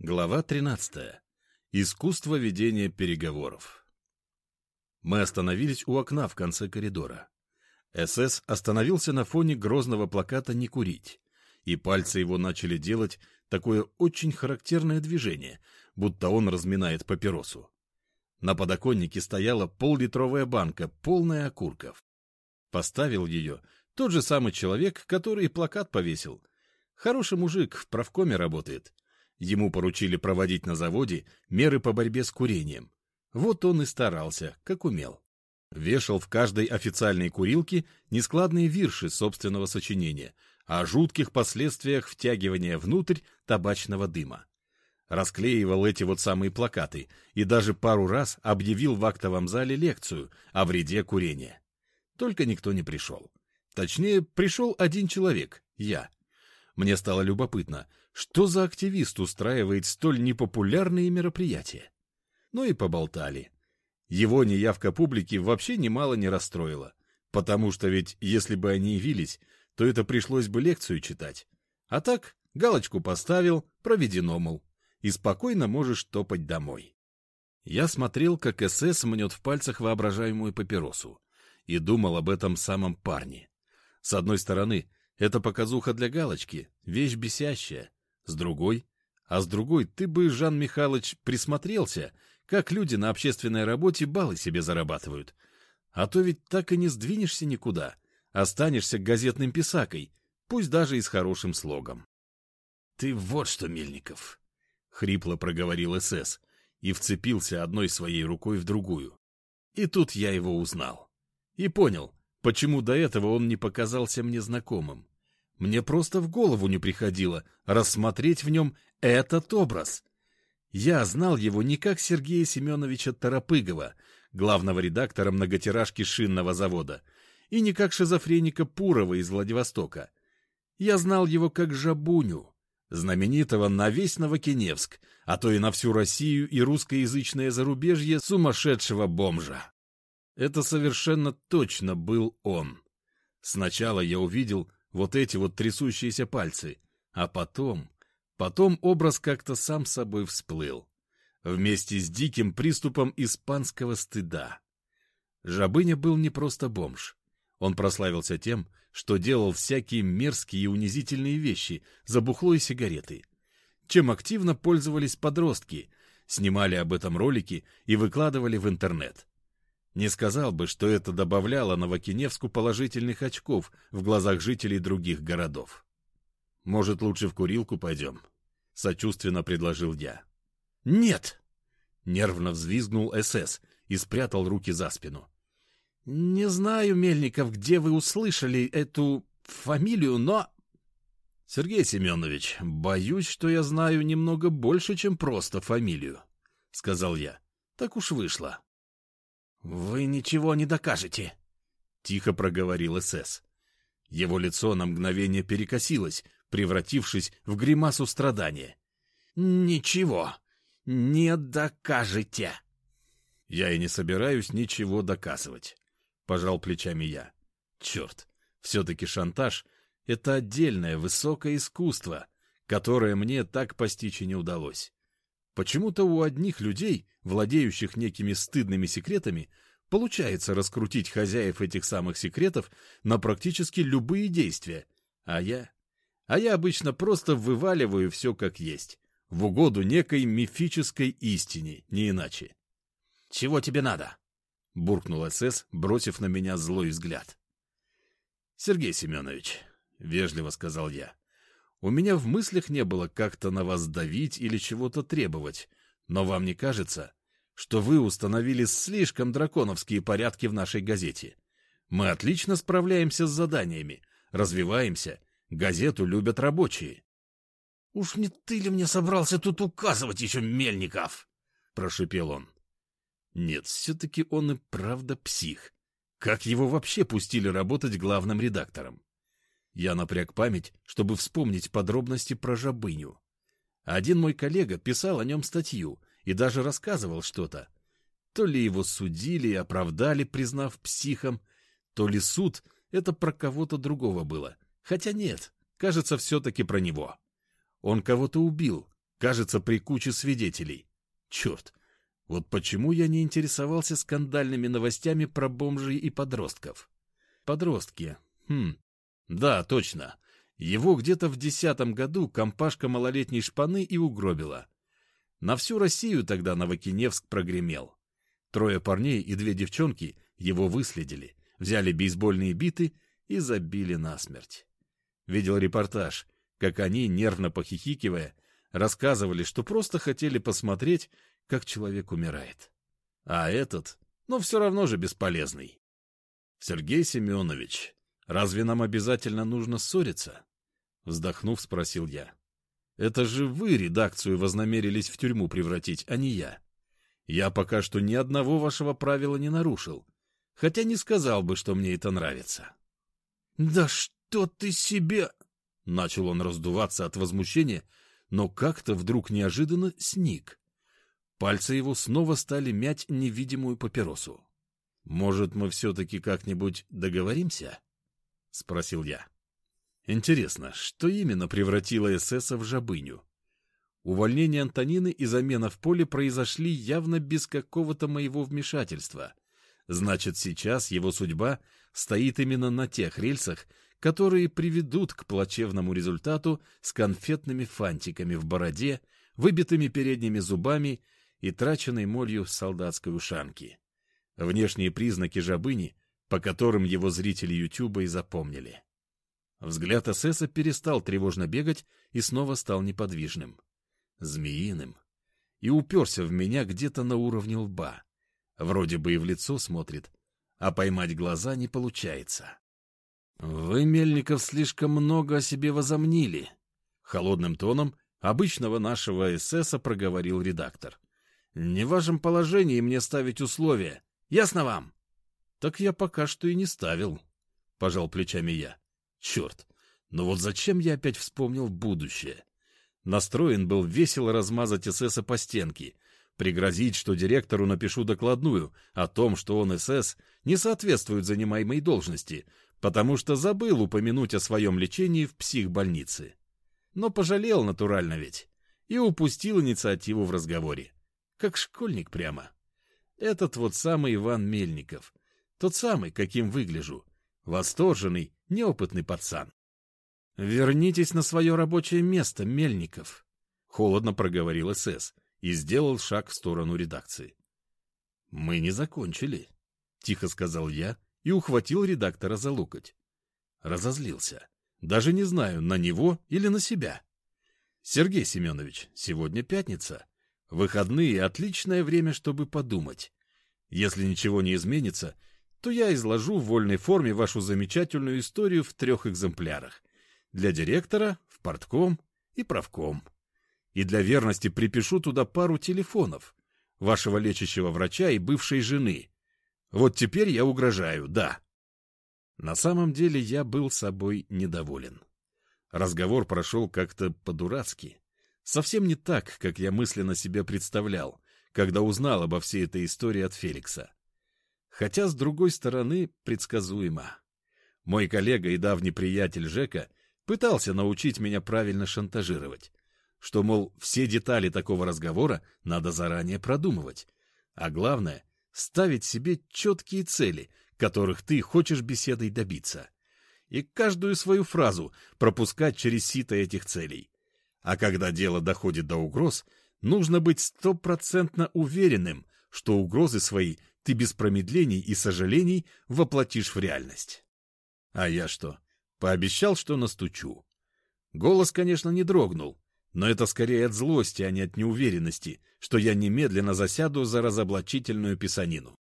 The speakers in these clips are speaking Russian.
Глава 13. Искусство ведения переговоров. Мы остановились у окна в конце коридора. СС остановился на фоне грозного плаката «Не курить», и пальцы его начали делать такое очень характерное движение, будто он разминает папиросу. На подоконнике стояла поллитровая банка, полная окурков. Поставил ее тот же самый человек, который плакат повесил. Хороший мужик, в правкоме работает. Ему поручили проводить на заводе меры по борьбе с курением. Вот он и старался, как умел. Вешал в каждой официальной курилке нескладные вирши собственного сочинения о жутких последствиях втягивания внутрь табачного дыма. Расклеивал эти вот самые плакаты и даже пару раз объявил в актовом зале лекцию о вреде курения. Только никто не пришел. Точнее, пришел один человек — я. Мне стало любопытно, что за активист устраивает столь непопулярные мероприятия. Ну и поболтали. Его неявка публики вообще немало не расстроила, потому что ведь если бы они явились, то это пришлось бы лекцию читать. А так, галочку поставил, проведено, мол, и спокойно можешь топать домой. Я смотрел, как СС мнет в пальцах воображаемую папиросу, и думал об этом самом парне. С одной стороны, это показуха для галочки, вещь бесящая. С другой, а с другой, ты бы, Жан Михайлович, присмотрелся, как люди на общественной работе баллы себе зарабатывают. А то ведь так и не сдвинешься никуда, останешься газетным писакой, пусть даже и с хорошим слогом. — Ты вот что, Мельников! — хрипло проговорил СС и вцепился одной своей рукой в другую. И тут я его узнал. И понял, почему до этого он не показался мне знакомым. Мне просто в голову не приходило рассмотреть в нем этот образ. Я знал его не как Сергея Семеновича Торопыгова, главного редактора многотиражки шинного завода, и не как шизофреника Пурова из Владивостока. Я знал его как Жабуню, знаменитого на весь Новокиневск, а то и на всю Россию и русскоязычное зарубежье сумасшедшего бомжа. Это совершенно точно был он. Сначала я увидел вот эти вот трясущиеся пальцы, а потом... Потом образ как-то сам собой всплыл. Вместе с диким приступом испанского стыда. Жабыня был не просто бомж. Он прославился тем, что делал всякие мерзкие и унизительные вещи за бухло сигареты. Чем активно пользовались подростки, снимали об этом ролики и выкладывали в интернет. Не сказал бы, что это добавляло Новокиневску положительных очков в глазах жителей других городов. «Может, лучше в курилку пойдем?» — сочувственно предложил я. «Нет!» — нервно взвизгнул СС и спрятал руки за спину. «Не знаю, Мельников, где вы услышали эту фамилию, но...» «Сергей Семенович, боюсь, что я знаю немного больше, чем просто фамилию», — сказал я. «Так уж вышло». «Вы ничего не докажете», — тихо проговорил СС. Его лицо на мгновение перекосилось, превратившись в гримасу страдания. «Ничего не докажете». «Я и не собираюсь ничего доказывать», — пожал плечами я. «Черт, все-таки шантаж — это отдельное высокое искусство, которое мне так постичь и не удалось. Почему-то у одних людей, владеющих некими стыдными секретами, получается раскрутить хозяев этих самых секретов на практически любые действия. А я? А я обычно просто вываливаю все как есть, в угоду некой мифической истине, не иначе. — Чего тебе надо? — буркнул СС, бросив на меня злой взгляд. — Сергей Семенович, — вежливо сказал я, у меня в мыслях не было как-то на вас давить или чего-то требовать, но вам не кажется, что вы установили слишком драконовские порядки в нашей газете? Мы отлично справляемся с заданиями, развиваемся, газету любят рабочие. — Уж не ты ли мне собрался тут указывать еще, Мельников? — прошипел он. Нет, все-таки он и правда псих. Как его вообще пустили работать главным редактором? Я напряг память, чтобы вспомнить подробности про жабыню. Один мой коллега писал о нем статью и даже рассказывал что-то. То ли его судили и оправдали, признав психом, то ли суд — это про кого-то другого было. Хотя нет, кажется, все-таки про него. Он кого-то убил, Кажется, при куче свидетелей. Черт, вот почему я не интересовался скандальными новостями про бомжей и подростков? Подростки. Хм, да, точно. Его где-то в десятом году компашка малолетней шпаны и угробила. На всю Россию тогда Новокиневск прогремел. Трое парней и две девчонки его выследили, взяли бейсбольные биты и забили насмерть. Видел репортаж, как они, нервно похихикивая, рассказывали, что просто хотели посмотреть, как человек умирает. А этот, ну, все равно же бесполезный. Сергей Семенович, разве нам обязательно нужно ссориться? Вздохнув, спросил я. Это же вы редакцию вознамерились в тюрьму превратить, а не я. Я пока что ни одного вашего правила не нарушил, хотя не сказал бы, что мне это нравится. — Да что ты себе... — начал он раздуваться от возмущения, но как-то вдруг неожиданно сник. Пальцы его снова стали мять невидимую папиросу. — Может, мы все-таки как-нибудь договоримся? — спросил я. — Интересно, что именно превратило эсэса в жабыню? Увольнение Антонины и замена в поле произошли явно без какого-то моего вмешательства. Значит, сейчас его судьба стоит именно на тех рельсах, которые приведут к плачевному результату с конфетными фантиками в бороде, выбитыми передними зубами и траченной молью солдатской ушанки. Внешние признаки жабыни, по которым его зрители Ютуба и запомнили. Взгляд эсэса перестал тревожно бегать и снова стал неподвижным змеиным, и уперся в меня где-то на уровне лба. Вроде бы и в лицо смотрит, а поймать глаза не получается. «Вы, Мельников, слишком много о себе возомнили», — холодным тоном обычного нашего эсэса проговорил редактор. «Не в вашем положении мне ставить условия. Ясно вам?» «Так я пока что и не ставил», — пожал плечами я. «Черт, но вот зачем я опять вспомнил будущее? Настроен был весело размазать ССа по стенке, пригрозить, что директору напишу докладную о том, что он СС не соответствует занимаемой должности, потому что забыл упомянуть о своем лечении в психбольнице. Но пожалел натурально ведь и упустил инициативу в разговоре. Как школьник прямо. Этот вот самый Иван Мельников. Тот самый, каким выгляжу. Восторженный, неопытный пацан. «Вернитесь на свое рабочее место, Мельников», — холодно проговорил СС и сделал шаг в сторону редакции. «Мы не закончили», — тихо сказал я и ухватил редактора за локоть. Разозлился. Даже не знаю, на него или на себя. «Сергей Семенович, сегодня пятница. Выходные — отличное время, чтобы подумать. Если ничего не изменится, то я изложу в вольной форме вашу замечательную историю в трех экземплярах для директора, в портком и правком. И для верности припишу туда пару телефонов вашего лечащего врача и бывшей жены. Вот теперь я угрожаю, да. На самом деле я был собой недоволен. Разговор прошел как-то по-дурацки. Совсем не так, как я мысленно себе представлял, когда узнал обо всей этой истории от Феликса. Хотя, с другой стороны, предсказуемо. Мой коллега и давний приятель Жека пытался научить меня правильно шантажировать, что, мол, все детали такого разговора надо заранее продумывать, а главное — ставить себе четкие цели, которых ты хочешь беседой добиться, и каждую свою фразу пропускать через сито этих целей. А когда дело доходит до угроз, нужно быть стопроцентно уверенным, что угрозы свои ты без промедлений и сожалений воплотишь в реальность. А я что, Пообещал, что настучу. Голос, конечно, не дрогнул, но это скорее от злости, а не от неуверенности, что я немедленно засяду за разоблачительную писанину.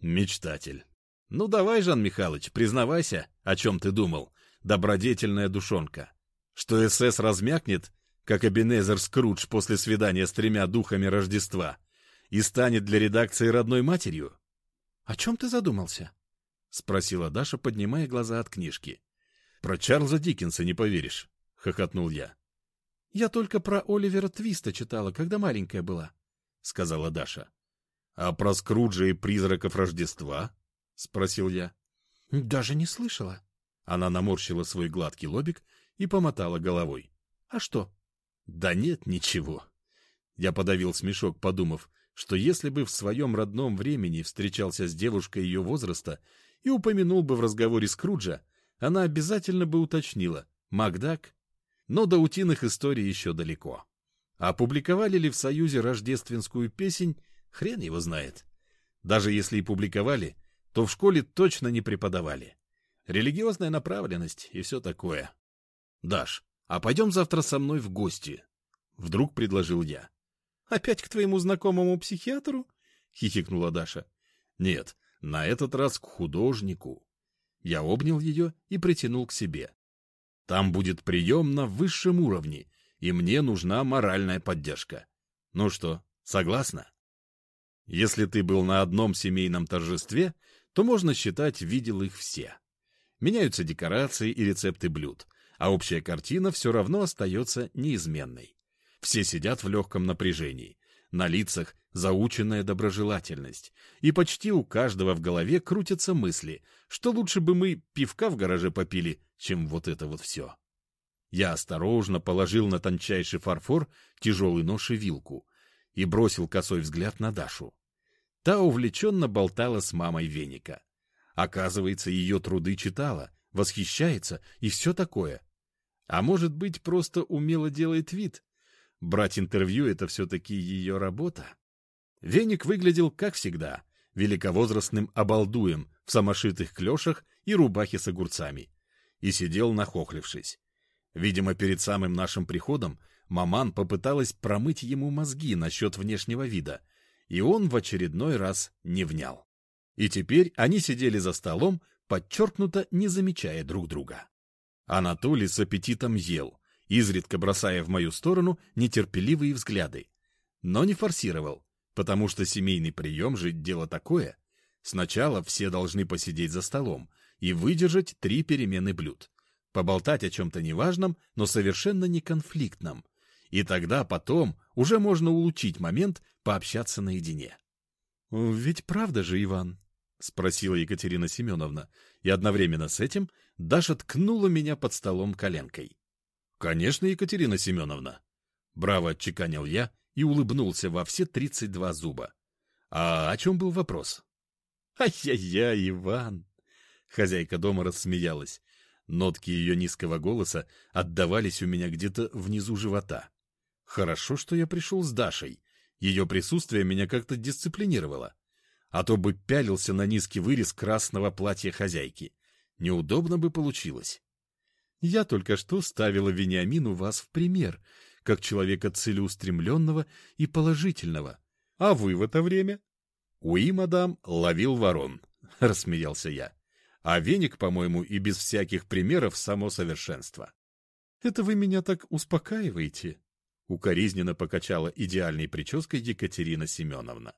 Мечтатель. Ну давай, Жан Михайлович, признавайся, о чем ты думал, добродетельная душонка. Что СС размякнет, как Эбенезер Скрудж после свидания с тремя духами Рождества, и станет для редакции родной матерью? — О чем ты задумался? — спросила Даша, поднимая глаза от книжки. Про Чарльза Диккенса не поверишь, — хохотнул я. — Я только про Оливера Твиста читала, когда маленькая была, — сказала Даша. — А про Скруджа и призраков Рождества? — спросил я. — Даже не слышала. Она наморщила свой гладкий лобик и помотала головой. — А что? — Да нет, ничего, Я подавил смешок, подумав, что если бы в своем родном времени встречался с девушкой ее возраста и упомянул бы в разговоре Скруджа, она обязательно бы уточнила «Макдак?». Но до утиных историй еще далеко. Опубликовали ли в Союзе рождественскую песень, хрен его знает. Даже если и публиковали, то в школе точно не преподавали. Религиозная направленность и все такое. «Даш, а пойдем завтра со мной в гости?» — вдруг предложил я. «Опять к твоему знакомому психиатру?» — хихикнула Даша. «Нет, на этот раз к художнику». Я обнял ее и притянул к себе. «Там будет прием на высшем уровне, и мне нужна моральная поддержка. Ну что, согласна?» Если ты был на одном семейном торжестве, то можно считать, видел их все. Меняются декорации и рецепты блюд, а общая картина все равно остается неизменной. Все сидят в легком напряжении, на лицах заученная доброжелательность, и почти у каждого в голове крутятся мысли, что лучше бы мы пивка в гараже попили, чем вот это вот все. Я осторожно положил на тончайший фарфор тяжелый нож и вилку и бросил косой взгляд на Дашу. Та увлеченно болтала с мамой веника. Оказывается, ее труды читала, восхищается и все такое. А может быть, просто умело делает вид. Брать интервью — это все-таки ее работа. Веник выглядел, как всегда, великовозрастным обалдуем в самошитых клешах и рубахе с огурцами. И сидел нахохлившись. Видимо, перед самым нашим приходом маман попыталась промыть ему мозги насчет внешнего вида, и он в очередной раз не внял. И теперь они сидели за столом, подчеркнуто не замечая друг друга. Анатолий с аппетитом ел, изредка бросая в мою сторону нетерпеливые взгляды. Но не форсировал, потому что семейный прием же дело такое. Сначала все должны посидеть за столом и выдержать три перемены блюд. Поболтать о чем-то неважном, но совершенно не конфликтном. И тогда потом уже можно улучшить момент пообщаться наедине. «Ведь правда же, Иван?» — спросила Екатерина Семеновна, и одновременно с этим Даша ткнула меня под столом коленкой. «Конечно, Екатерина Семеновна!» Браво отчеканил я и улыбнулся во все тридцать два зуба. «А о чем был вопрос?» «Ай-яй-яй, Иван!» Хозяйка дома рассмеялась. Нотки ее низкого голоса отдавались у меня где-то внизу живота. Хорошо, что я пришел с Дашей. Ее присутствие меня как-то дисциплинировало. А то бы пялился на низкий вырез красного платья хозяйки. Неудобно бы получилось. Я только что ставила Вениамину вас в пример, как человека целеустремленного и положительного. А вы в это время? Уи, мадам, ловил ворон, — рассмеялся я. А веник, по-моему, и без всяких примеров само совершенство. Это вы меня так успокаиваете, Укоризненно покачала идеальной прической Екатерина Семеновна.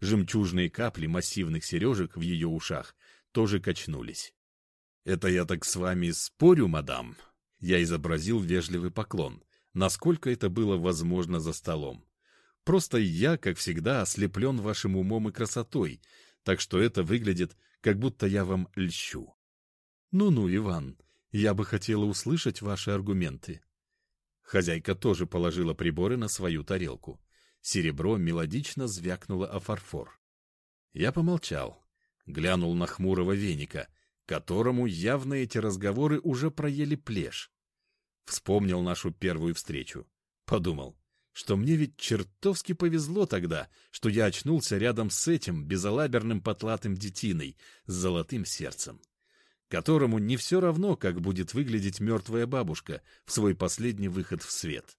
Жемчужные капли массивных сережек в ее ушах тоже качнулись. «Это я так с вами спорю, мадам?» Я изобразил вежливый поклон, насколько это было возможно за столом. Просто я, как всегда, ослеплен вашим умом и красотой, так что это выглядит, как будто я вам льщу. Ну-ну, Иван, я бы хотела услышать ваши аргументы. Хозяйка тоже положила приборы на свою тарелку. Серебро мелодично звякнуло о фарфор. Я помолчал, глянул на хмурого веника, которому явно эти разговоры уже проели плешь. Вспомнил нашу первую встречу. Подумал, что мне ведь чертовски повезло тогда, что я очнулся рядом с этим безалаберным потлатым детиной с золотым сердцем которому не все равно, как будет выглядеть мертвая бабушка в свой последний выход в свет.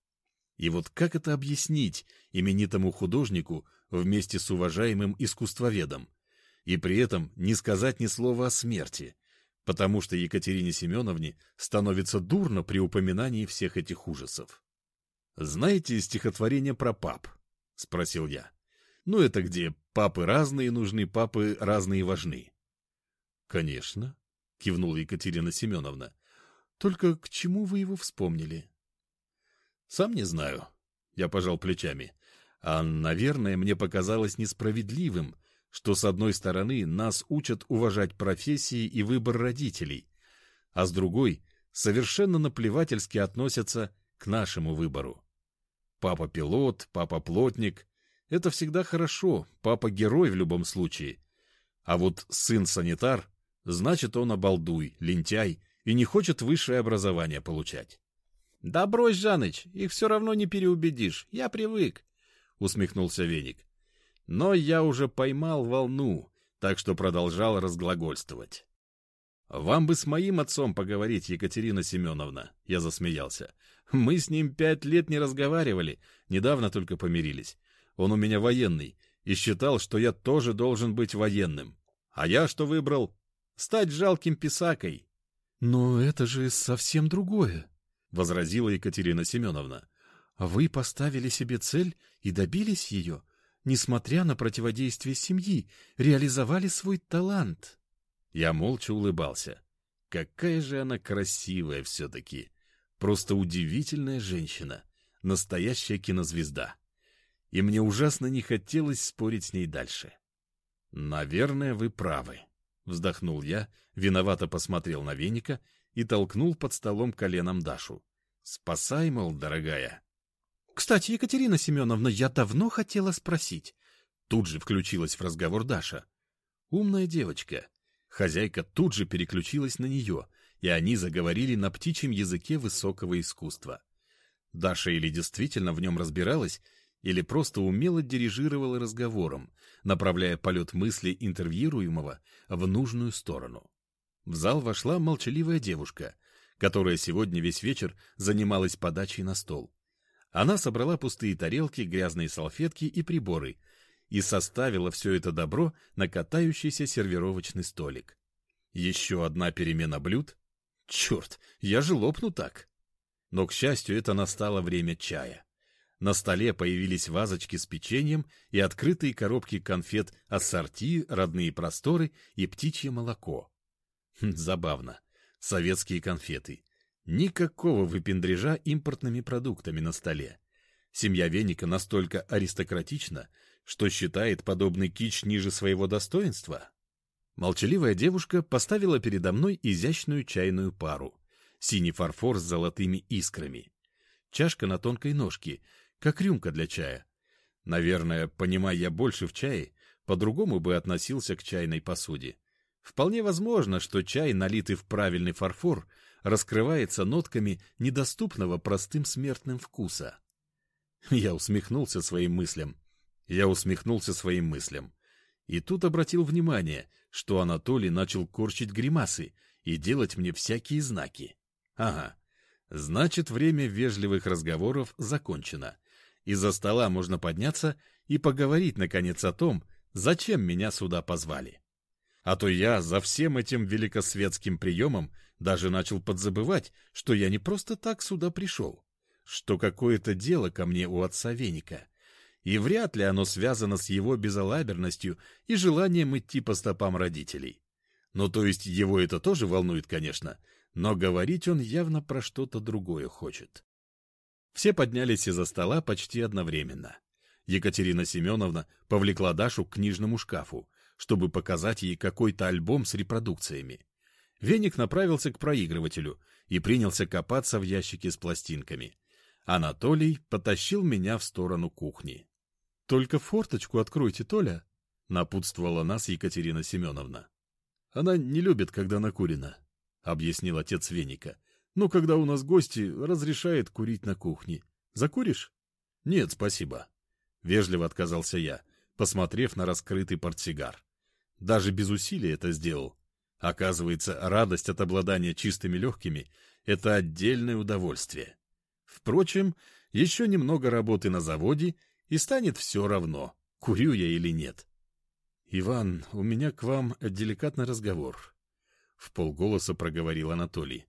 И вот как это объяснить именитому художнику вместе с уважаемым искусствоведом, и при этом не сказать ни слова о смерти, потому что Екатерине Семеновне становится дурно при упоминании всех этих ужасов. «Знаете стихотворение про пап?» — спросил я. «Ну, это где папы разные нужны, папы разные важны». «Конечно», — кивнула Екатерина Семеновна. — Только к чему вы его вспомнили? — Сам не знаю. Я пожал плечами. А, наверное, мне показалось несправедливым, что, с одной стороны, нас учат уважать профессии и выбор родителей, а с другой — совершенно наплевательски относятся к нашему выбору. Папа пилот, папа плотник. Это всегда хорошо, папа герой в любом случае. А вот сын санитар, значит он обалдуй, лентяй и не хочет высшее образование получать. — Да брось, Жаныч, их все равно не переубедишь, я привык, — усмехнулся Веник. Но я уже поймал волну, так что продолжал разглагольствовать. «Вам бы с моим отцом поговорить, Екатерина Семеновна», — я засмеялся. «Мы с ним пять лет не разговаривали, недавно только помирились. Он у меня военный и считал, что я тоже должен быть военным. А я что выбрал? Стать жалким писакой». «Но это же совсем другое», — возразила Екатерина Семеновна. «Вы поставили себе цель и добились ее, несмотря на противодействие семьи, реализовали свой талант». Я молча улыбался. Какая же она красивая все-таки. Просто удивительная женщина. Настоящая кинозвезда. И мне ужасно не хотелось спорить с ней дальше. «Наверное, вы правы», — вздохнул я, виновато посмотрел на веника и толкнул под столом коленом Дашу. «Спасай, мол, дорогая». «Кстати, Екатерина Семеновна, я давно хотела спросить». Тут же включилась в разговор Даша. «Умная девочка. Хозяйка тут же переключилась на нее, и они заговорили на птичьем языке высокого искусства. Даша или действительно в нем разбиралась, или просто умело дирижировала разговором, направляя полет мысли интервьюируемого в нужную сторону. В зал вошла молчаливая девушка, которая сегодня весь вечер занималась подачей на стол. Она собрала пустые тарелки, грязные салфетки и приборы и составила все это добро на катающийся сервировочный столик. Еще одна перемена блюд? Черт, я же лопну так. Но, к счастью, это настало время чая. На столе появились вазочки с печеньем и открытые коробки конфет ассорти, родные просторы и птичье молоко. Хм, забавно. Советские конфеты. Никакого выпендрежа импортными продуктами на столе. Семья Веника настолько аристократична, что считает подобный кич ниже своего достоинства? Молчаливая девушка поставила передо мной изящную чайную пару. Синий фарфор с золотыми искрами. Чашка на тонкой ножке, как рюмка для чая. Наверное, понимая больше в чае, по-другому бы относился к чайной посуде. Вполне возможно, что чай, налитый в правильный фарфор, раскрывается нотками недоступного простым смертным вкуса. Я усмехнулся своим мыслям. Я усмехнулся своим мыслям. И тут обратил внимание, что Анатолий начал корчить гримасы и делать мне всякие знаки. Ага, значит, время вежливых разговоров закончено. Из-за стола можно подняться и поговорить, наконец, о том, зачем меня сюда позвали. А то я за всем этим великосветским приемом даже начал подзабывать, что я не просто так сюда пришел, что какое-то дело ко мне у отца Веника — и вряд ли оно связано с его безалаберностью и желанием идти по стопам родителей. Ну, то есть его это тоже волнует, конечно, но говорить он явно про что-то другое хочет. Все поднялись из-за стола почти одновременно. Екатерина Семеновна повлекла Дашу к книжному шкафу, чтобы показать ей какой-то альбом с репродукциями. Веник направился к проигрывателю и принялся копаться в ящике с пластинками. Анатолий потащил меня в сторону кухни. «Только форточку откройте, Толя!» — напутствовала нас Екатерина Семеновна. «Она не любит, когда накурено», — объяснил отец Веника. «Но когда у нас гости, разрешает курить на кухне. Закуришь?» «Нет, спасибо», — вежливо отказался я, посмотрев на раскрытый портсигар. Даже без усилий это сделал. Оказывается, радость от обладания чистыми легкими — это отдельное удовольствие. Впрочем, еще немного работы на заводе — и станет все равно, курю я или нет. «Иван, у меня к вам деликатный разговор», — в полголоса проговорил Анатолий.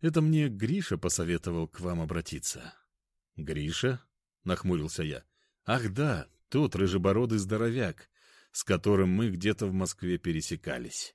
«Это мне Гриша посоветовал к вам обратиться». «Гриша?» — нахмурился я. «Ах да, тот рыжебородый здоровяк, с которым мы где-то в Москве пересекались».